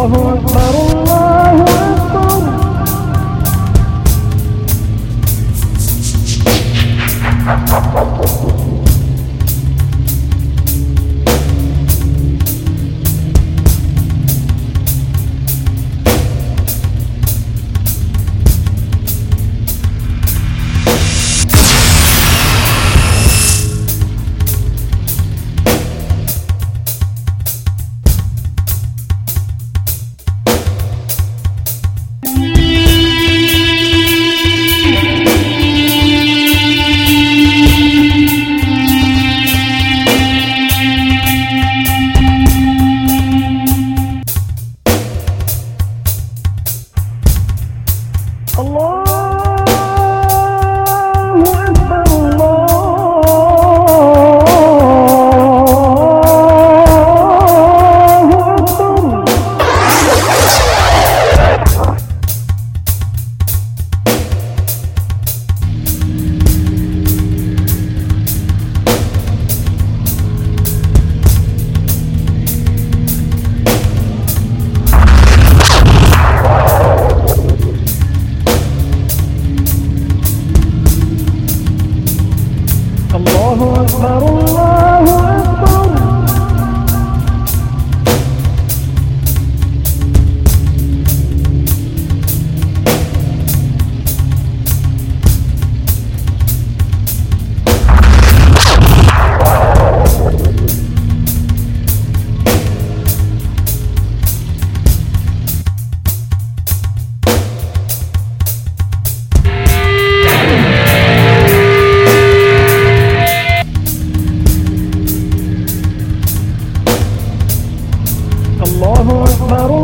Thank you. Hello. الله Народ